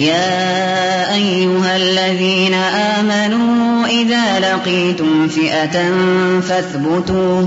يَا أَيُّهَا الَّذِينَ آمَنُوا إِذَا لَقِيتُمْ فِئَةً فَاثْبُتُوا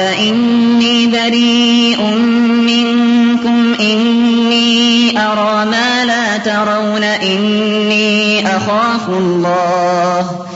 إِنِّي بَرِيءٌ مِّنكُمْ إِنِّي أَرَىٰ مَا لَا تَرَوْنَ إِنِّي أَخَافُ اللَّهَ ۚ.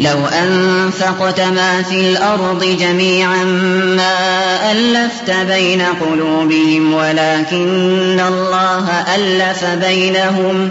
لو أنفقت ما في الأرض جميعا ما ألفت بين قلوبهم ولكن الله ألف بينهم.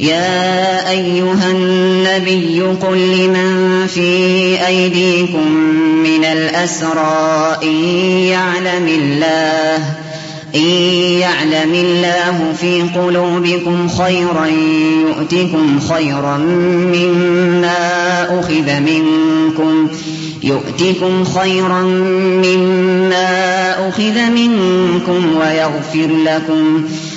يا أيها النبي قل لمن في أيديكم من الأسرى إن يعلم الله إن يعلم الله في قلوبكم خيرا يؤتكم خيرا مما أخذ منكم يؤتكم خيرا مما أخذ منكم ويغفر لكم.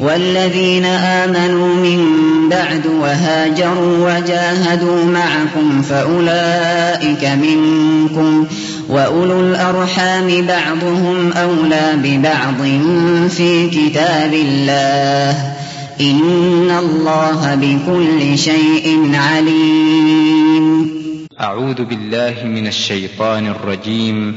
والذين آمنوا من بعد وهاجروا وجاهدوا معكم فأولئك منكم وأولو الأرحام بعضهم أولى ببعض في كتاب الله إن الله بكل شيء عليم. أعوذ بالله من الشيطان الرجيم.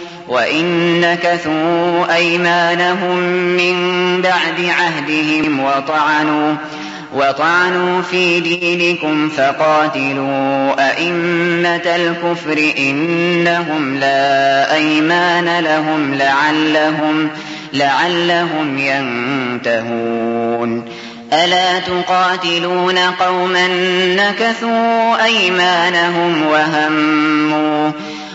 وإن نكثوا أيمانهم من بعد عهدهم وطعنوا وطعنوا في دينكم فقاتلوا أئمة الكفر إنهم لا أيمان لهم لعلهم لعلهم ينتهون. ألا تقاتلون قوما نكثوا أيمانهم وهموا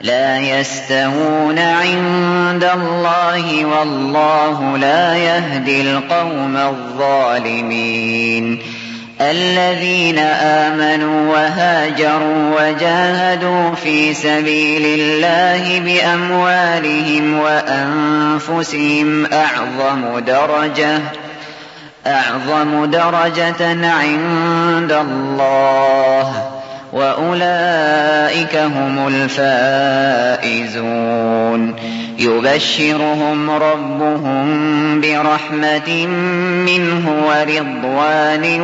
لا يستوون عند الله والله لا يهدي القوم الظالمين. الذين آمنوا وهاجروا وجاهدوا في سبيل الله بأموالهم وأنفسهم أعظم درجة أعظم درجة عند الله. وأولئك هم الفائزون. يبشرهم ربهم برحمة منه ورضوان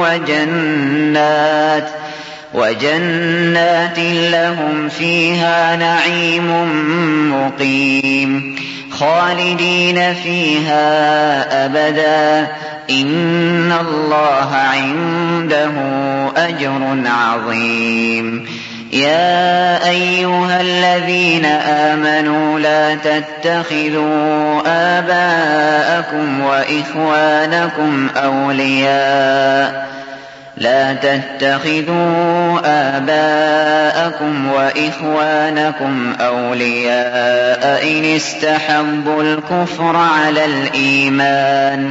وجنات وجنات لهم فيها نعيم مقيم خالدين فيها أبدا. إن الله عنده أجر عظيم. يا أيها الذين آمنوا لا تتخذوا آباءكم وإخوانكم أولياء. لا تتخذوا آباءكم وإخوانكم أولياء إن استحبوا الكفر على الإيمان.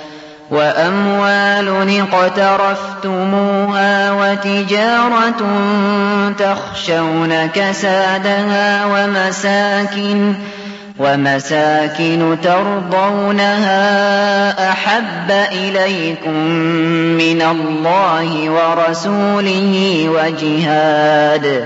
وأموال اقترفتموها وتجارة تخشون كسادها ومساكن ومساكن ترضونها أحب إليكم من الله ورسوله وجهاد.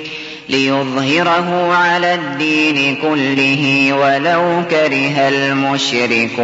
ليظهره على الدين كله ولو كره المشركون.